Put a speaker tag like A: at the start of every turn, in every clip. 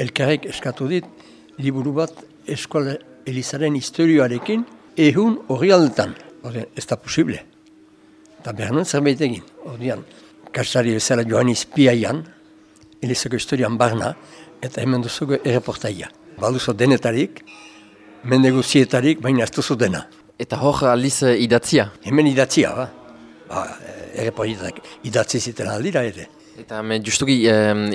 A: elkarrek eskatu dit, liburu bat eskola Elizaren historioarekin ehun hori aldetan. ez da posible. Eta behar nuen zerbait egin. Ordean, kastari bezala joan izpiaian, Elizako historian barna, eta hemen duzuko erreportaia. Balduzo denetarik, mendegu zietarik, baina ez duzu dena.
B: Eta hor aliz idatzia?
A: Hemen idatzia, ba. ba erreportaik idatzi ziten aldira ere.
B: Eta me justuki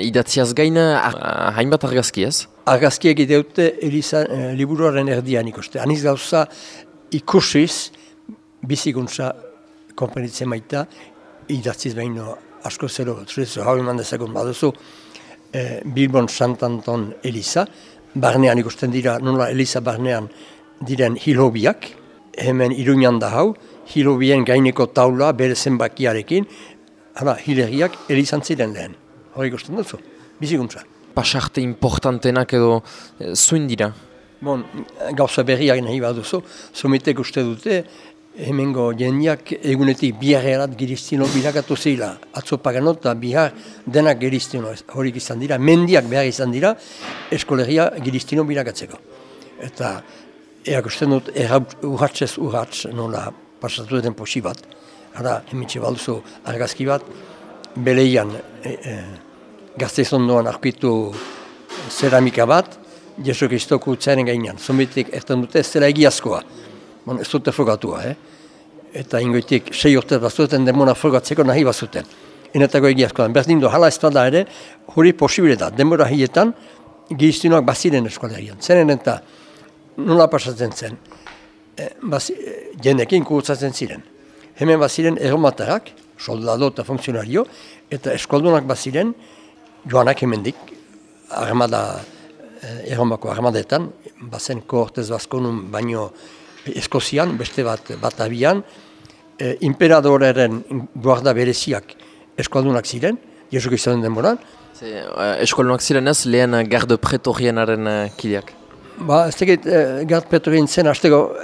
B: idatziaz gain hainbat argazki ez?
A: Argazki egiteute Eliza eh, liburuaren erdian ikuste. Aniz gauza ikusiz bizikuntza konpenitzen maita idatziz behin asko zero. Zurezu hau eman dezagun baduzu eh, Bilbon Santanton Eliza. Barnean ikusten dira, nola Eliza barnean diren hilobiak. Hemen iruñan da hau, hilobien gaineko taula bere zenbakiarekin, Hala, hileriak elizan ziren lehen. Hori ikusten duzu, bizikuntza.
B: Pasarte importantenak edo e, zuin dira?
A: Bon, gauza berriak nahi baduzu, zumitek uste dute, hemengo jendiak egunetik bihar erat giristino bilakatu zila. Atzo paganota bihar denak giristino horik izan dira, mendiak behar izan dira, eskolegia giristino bilakatzeko. Eta eak uste dut, urratxez urratx, nola pasatu den posi bat, Hara, emitxe balduzu argazki bat, beleian e, e, gaztezondoan arkitu zeramika bat, Jesu Kristoko utzaren gainean. Zumbitik erten dute ez zela egiazkoa. Bon, ez dute fogatua, eh? Eta ingoitik sei urte bat zuten demona fogatzeko nahi bat zuten. Enetako egiazkoa. Berdin du, hala ez da ere, hori posibile da. Demora hietan, giztinoak baziren eskolegian. Zeren eta nola pasatzen zen. E, bazi, e, jendekin kurtzatzen ziren hemen baziren erromatarrak, soldado eta funtzionario, eta eskoldunak baziren, joanak hemendik, armada, eh, erromako armadetan, bazen kohortez bazkonun baino Eskozian, beste bat, bat abian, eh, imperadoreren guarda bereziak eskoldunak ziren, Jesu Kristoen denboran.
B: Eh, eskoldunak ziren ez, lehen garde pretorienaren kideak?
A: Ba, ez tegit, eh, gart Petroin zen, azteko,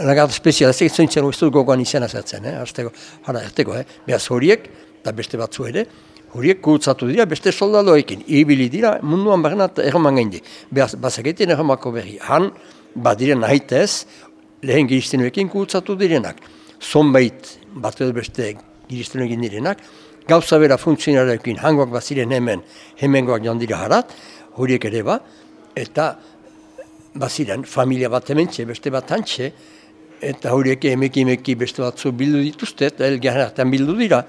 A: la gart spezial, ez tegit zointzen uiztut gogoan izena zertzen, eh, azteko, hara, erteko, eh, behaz horiek, eta beste batzu ere, horiek kurutzatu dira, beste soldadoekin, ibili dira, munduan barrenat erroman gaindi, behaz, bazaketien erromako berri, han, badiren nahitez, lehen giristenoekin kurutzatu direnak, zonbait, bat edo beste giristenoekin direnak, gauza bera funtzionarekin, hangoak baziren hemen, hemengoak jandira harat, horiek ere ba, eta baziren, familia bat ementxe, beste bat antxe, eta horiek emeki emeki beste batzu bildu dituzte, eta elgarretan bildu dira,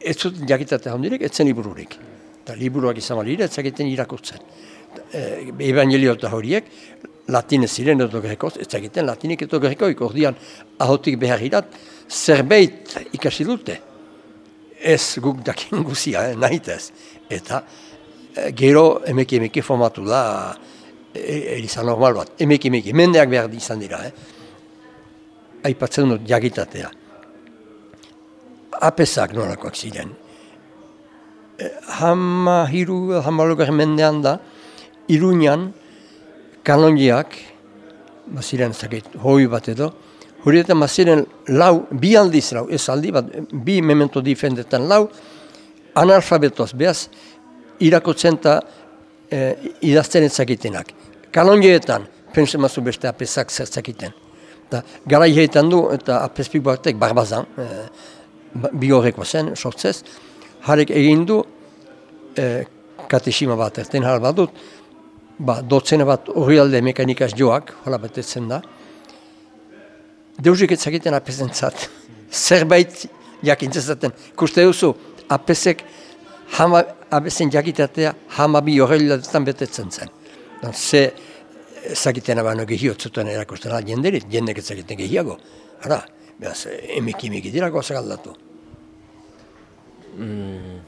A: ez zuten jakitatea hondirek, ez zen libururik. Eta liburuak izan balira, ez zakiten irakurtzen. E, evangelio eta horiek, latinez ziren edo grekoz, ez zakiten latinik edo grekoik, ordian ahotik behar irat, zerbait ikasi dute. Ez guk dakin guzia, eh, nahitez. Eta e, gero emeki emeki formatu da, eriza normal bat, emek emek, mendeak behar izan dira, eh? aipatzen dut jagitatea. Apesak nolakoak ziren. E, hama hiru, hama mendean da, iruñan, kanonjiak, maziren zakit, hoi bat edo, horietan maziren lau, bi aldiz lau, ez aldi bat, bi memento difendetan lau, analfabetoz, behaz, irakotzen eta e, idazten ezakitenak. Kalonjeetan, pentsen mazu beste apesak zertzakiten. Da, garai heitan du, eta apespik batek barbazan, e, bi horreko zen, sortzez, harek egin du, e, katesima bat erten hal badut, ba, dotzene bat hori alde mekanikaz joak, hola betetzen da, deusik ezakiten apesentzat, zerbait jakintzezaten, kuste duzu, apesek, hama, abesen jakitatea hama bi horrelatetan betetzen zen. Dan, ze zakiten abano gehiot zuten erakusten ala jenderit, jendek ezakiten gehiago. Hara, behaz, emiki emiki dira gozak aldatu. Mm.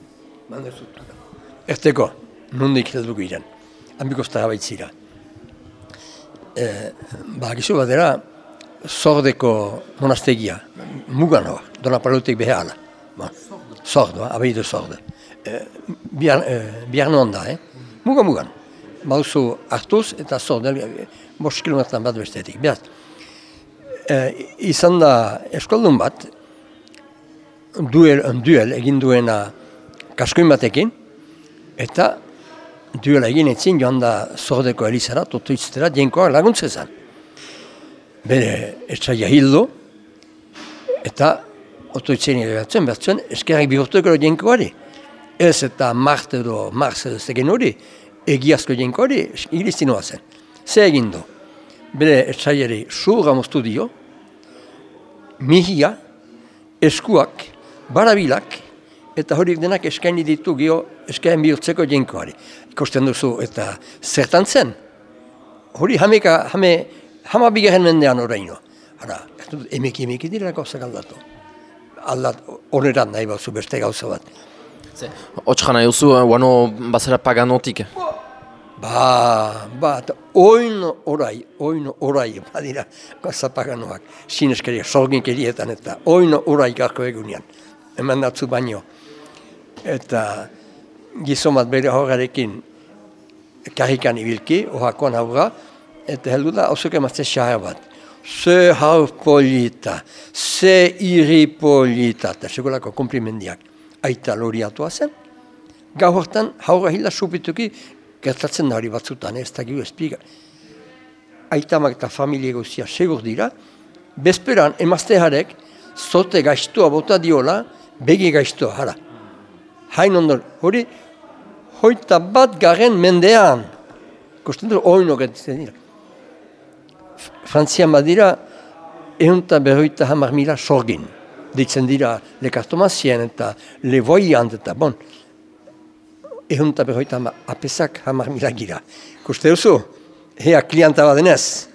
A: Erteko, nundik helduko iran. Ambiko zta baitzira. E, ba, gizu badera, zordeko monastegia, mugan hor, dona palutik behala. Ba, zordo, abeidu zorde bihar, bihar non da, eh? Mugan, mugan. Mauzu hartuz eta zor, bost kilometran bat bestetik. Behat, e, izan da eskoldun bat, duel, duel egin duena kaskoin batekin, eta duela egin etzin joan da zordeko elizara, totoitztera, jenkoak laguntzezan. Bere etxaila hildo, eta otoitzen egatzen, bertzen, eskerrak bihurtuko jenkoari. Ez eta marte edo marz edo zegen hori, egiazko jenkoari, iriztinoa zen. Ze egin du? Bere etxaiari surra moztu dio, mihia, eskuak, barabilak, eta horiek denak eskaini ditu gio eskain bihurtzeko jenkoari. Ikosten duzu eta zertan zen. Hori hameka, hame, hama bigarren mendean oraino. Hara, emeki emeki dira gauzak aldatu. Aldat, onerat nahi bauzu beste gauza bat.
B: Hots nahi duzu, guano bazera paganotik?
A: Ba, ba, eta oin orai, oin orai, badira, gauza paganoak, sineskeria, sorginkerietan eta oin orai garko egunean. Hemen datzu baino eta gizomat bere horrekin karrikan ibilki, ohakoan haura, eta heldu da, osuk emazte xahar bat. Ze hau polita, ze iri polita, eta segurako komplimendiak aita loriatua zen. Gau hortan, haura hila supituki, gertatzen da hori batzutan, ez da gio espiga. Aitamak eta familie guzia segur dira, bezperan emazte harek, zote gaiztua bota diola, begi gaiztua, hara hain ondor, hori, hoita bat garen mendean, kosten dut, oino gertzen dira. Frantzian badira, eunta berroita hamar mila sorgin. Ditzen dira lekartomazien eta levoian eta bon. Eunta berroita hamar, apesak hamar mila gira. Koste duzu, hea klienta badenez,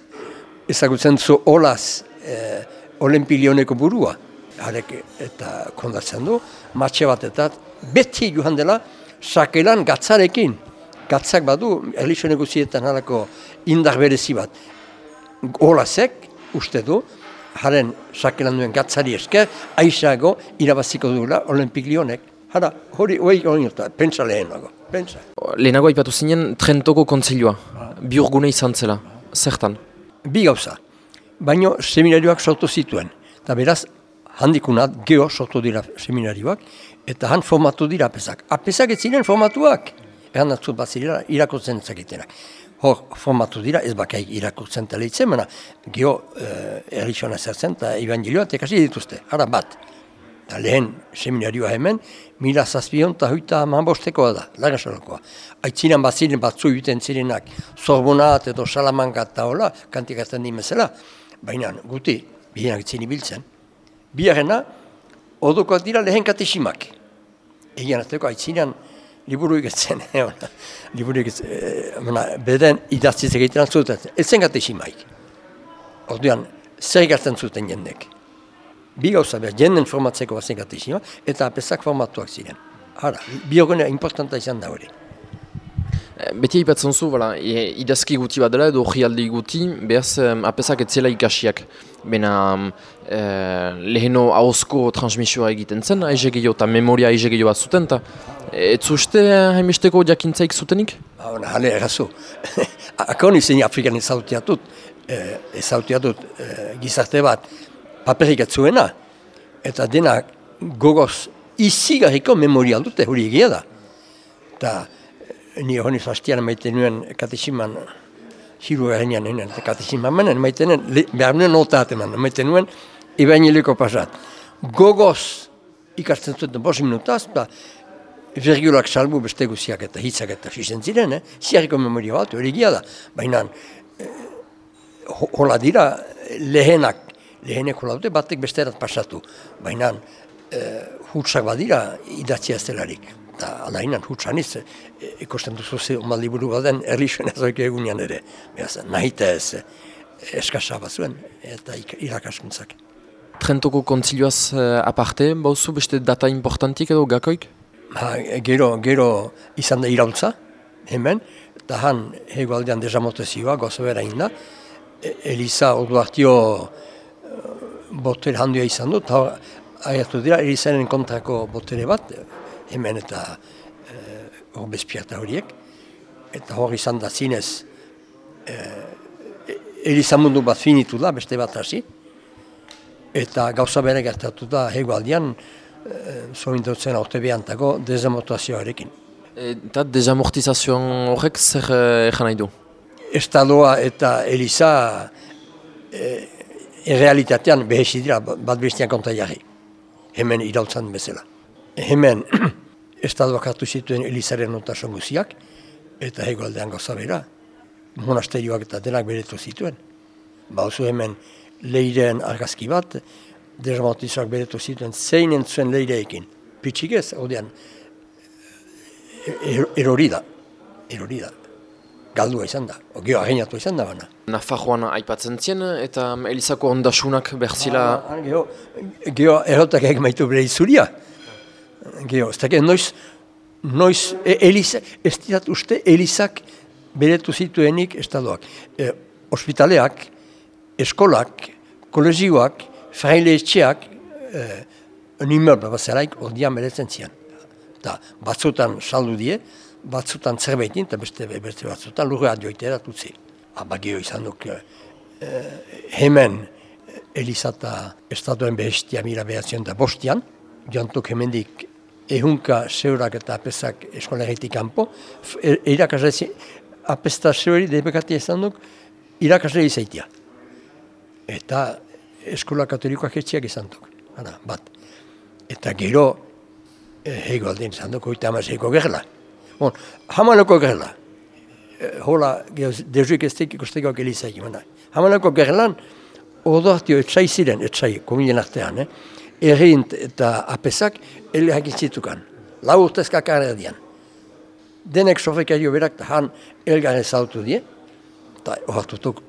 A: ezagutzen zu olaz eh, olimpilioneko burua. Harek eta kondatzen du, matxe batetat, beti joan dela, sakelan gatzarekin, gatzak badu, elixo negozietan halako indar berezi bat. Olazek, uste du, haren sakelan duen gatzari esker, aizago irabaziko duela olimpik lionek. Hara, hori, hori, hori, pentsa lehenago, pentsa.
B: Lehenago ipatu zinen, Trentoko kontzilua, biurgune izan zela, zertan?
A: Bi gauza, baino seminarioak sortu zituen, eta beraz, handikunat, geho sortu dira seminarioak, eta han formatu dira apesak. Apesak ez ziren formatuak, egan datzu bat zirela irakurtzen zakitenak. Hor, formatu dira, ez bakai irakurtzen taleitzen, baina geho eh, errixona zertzen eta evangelioa tekasi dituzte, ara bat. Da lehen seminarioa hemen, mila zazpion eta huita manbostekoa da, laga sorokoa. Aitzinan bat ziren batzu egiten zirenak, Sorbonat edo Salamanca eta hola, kantikatzen dimezela, baina guti, bihenak itzini biltzen. Biarena, odokoak dira lehen katesimak. Egian azteko, aitzinean, liburu egitzen, liburu egitzen, e, beden idaztiz egiten zuten, ez zen katesimaik. Orduan, zer egatzen zuten jendek. Bi gauza behar, jenden formatzeko bat zen katesima, eta apesak formatuak ziren. Hara, bi importanta izan da hori.
B: Eh, beti ipatzen zu, bala, idazki guti bat dela edo hori guti, behaz apesak etzela ikasiak. Bena e, leheno hauzko transmisioa egiten zen, aize gehiago eta memoria aize gehiago bat zuten, eta ez zuzte haimesteko jakintzaik zutenik?
A: Ba, hale, hale, errazu. Akon izan Afrikan ezautiatut, ezautiatut gizarte bat paperik atzuena, eta denak gogoz izigarriko memoria dute hori egia da. Eta ni honi zastian maite nuen katesiman, hiru garenean nuen, eta manen maite nuen, behar nuen nota ateman, maite nuen, ibainileko pasat. Gogoz ikasten zuten bos minutaz, eta virgulak salbu beste guziak eta hitzak eta xisen ziren, eh? ziarriko memoria bat, hori gia da. Baina, eh, hola dira, lehenak, lehenek hola dute, batek besterat pasatu. Baina, eh, hutsak badira idatzia ez delarik eta alainan hutsan iz, e, ikusten duzu ze omaldi buru baden erlixen ez egunean ere. Beaz, nahita ez e, eskasa bat zuen eta irakaskuntzak.
B: Trentoko kontzilioaz aparte, bauzu beste data importantik edo gakoik?
A: Ha, gero, gero izan da irautza, hemen, eta han hegoaldean dezamotezioa, gozo bera inda, e, Eliza Oduartio botere handia izan du, eta aiatu dira, Elizaren kontrako botere bat, hemen eta hor bezpiata horiek. Eta hor izan da zinez, e, elizamundu bat finitu da, beste bat hasi. Eta gauza bere gertatu da hegoaldian, e, zoin dutzen aurte behantako dezemotazioarekin.
B: Eta desamortizazioan horrek zer egan nahi du?
A: Estadoa eta Elisa e, errealitatean behesi dira bat bestian konta jarri. Hemen irautzan bezala. Hemen Estadoak hartu zituen Elisaren notasun guziak, eta hegoaldean gauza bera, monasterioak eta denak beretu zituen. Bauzu hemen leireen argazki bat, desamortizazioak beretu zituen zeinen zuen leireekin. Pitsik ez, ordean, er, erori da, erori da. Galdua izan da, ogio arreinatu izan da bana.
B: Nafarroan aipatzen zien eta Elisako ondasunak berzila...
A: Ah, geho, geho erotak egin maitu bere izuria. Geho, ez dakit noiz, noiz, e, Elisa, ez dirat uste Elisak beretu zituenik estadoak. E, hospitaleak, eskolak, kolegioak, fraile etxeak, e, immeuble bat ordean beretzen zian eta batzutan saldu die, batzutan zerbaitin, eta beste, beste batzutan lurra joitera tutzi. Abagio izan duk, eh, hemen Elizata estatuen behestia mira behatzen da bostian, jantuk hemendik ehunka zeurak eta apesak eskolegitik kanpo, e, irakasle apesta zeuri debekati izan duk, irakasle izaitia. Eta eskola katolikoak etxiak izan duk. bat. Eta gero, hego aldin zan duko eta amaseiko gerla. Bon, hamanoko gerla. Hola, dezuik ez tekik usteko gelizaik imana. Hamanoko gerlan, odoartio etxai ziren, etxai, kominen artean, eh? errint eta apesak, ele hakitzitukan. Lau urtezkak. Denek sofrekario berak eta han elgaren zautu die, eta ohartutuk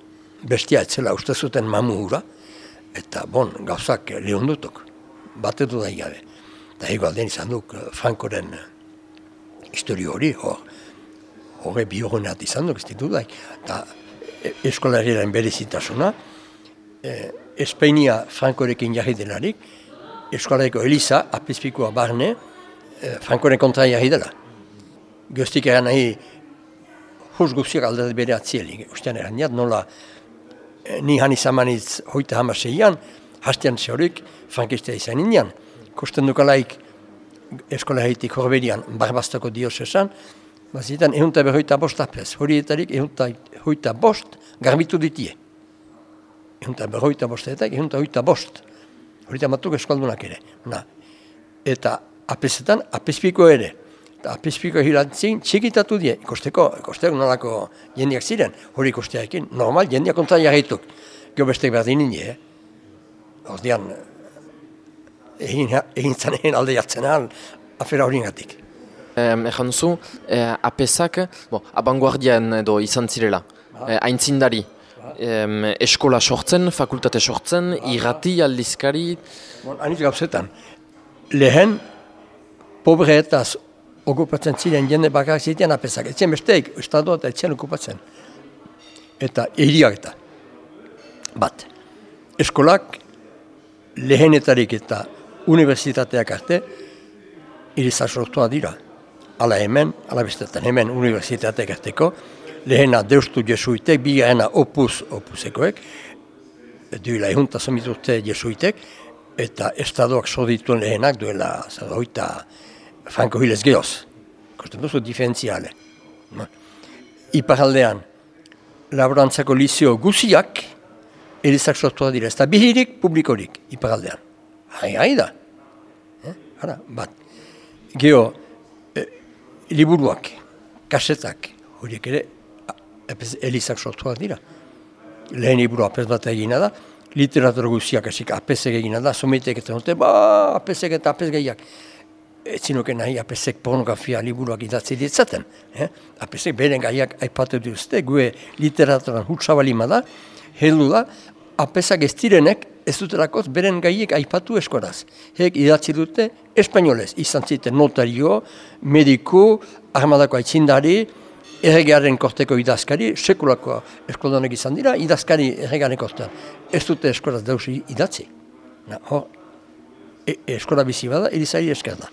A: bestia etzela uste zuten mamu hura, eta bon, gauzak lehundutuk, batetu da igabe. Eta ego aldean izan duk eh, Frankoren eh, historio hori, hor, horre bi izan duk, ez ditu da. Eta e, eskolariaren bere zitasuna, e, Espeinia Frankorekin jarri denarik, eskolareko Elisa, apizpikoa barne, e, Frankoren kontra jarri dela. Goztik eran nahi, hus guztiak aldat bere atzieli, ustean eran nola, ni han izan manitz hoita hamaseian, hastean zehorik, frankistea izan indian, kosten dukalaik eskola heitik horberian barbastako dios esan, bazitan ehunta berroita bost apes, horietarik ehunta hoita bost garbitu ditie. Ehunta berroita bostetak, ehunta hoita bost. Horita matuk eskaldunak ere. Na. Eta apesetan apespiko ere. Eta apespiko hilatzen txikitatu die. Ikosteko, ikosteko nolako jendiak ziren. Hori ikosteakin, normal jendiak kontra jarrituk. Gio bestek berdin nini, eh? Ordean, egin, egin zanen alde jartzen ahal, afera hori ingatik.
B: Ejan duzu, eh, apesak, bo, abanguardian edo izan zirela, eh, aintzindari, eh, eskola sortzen, fakultate sortzen, irrati, aldizkari...
A: Bon, Aniz gauzetan, lehen, pobreetaz okupatzen ziren jende bakar zitean apesak. Etzen besteik, estatu eta etzen okupatzen. Eta iriak eta. Bat, eskolak lehenetarik eta unibertsitateak arte, iriza sortua dira. Ala hemen, ala bestetan hemen unibertsitateak arteko, lehena deustu jesuitek, bigarrena opus opusekoek, duela ehunta zomitute jesuitek, eta estadoak sodituen lehenak duela zadoita franko hilez gehoz. Kosten duzu diferentziale. Iparaldean, laborantzako lizio guziak, erizak sortua dira, ez da bihirik publikorik, iparaldean. Hai, hai da. Eh? Hara, bat. Geo, eh, liburuak, kasetak, horiek ere, elizak sortuak dira. Lehen liburu apes bat egina da, literatura guziak esik apesek egina da, sometek eta note, ba, apesek eta apes gehiak. Ez zinuke nahi apesek pornografia liburuak idatzi ditzaten. Eh? Apesek beren gaiak aipatu duzte, gue literaturan hutsabalima da, heldu da, apesak ez direnek ez dutelakoz beren gaiek aipatu eskoraz. Hek idatzi dute espainolez, izan ziten notario, mediku, armadako aitzindari, erregearen korteko idazkari, sekulako eskoldonek izan dira, idazkari erregearen kortean. Ez dute eskoraz dausi idatzi. Na, hor, e, eskola bizi bada, erizari esker da.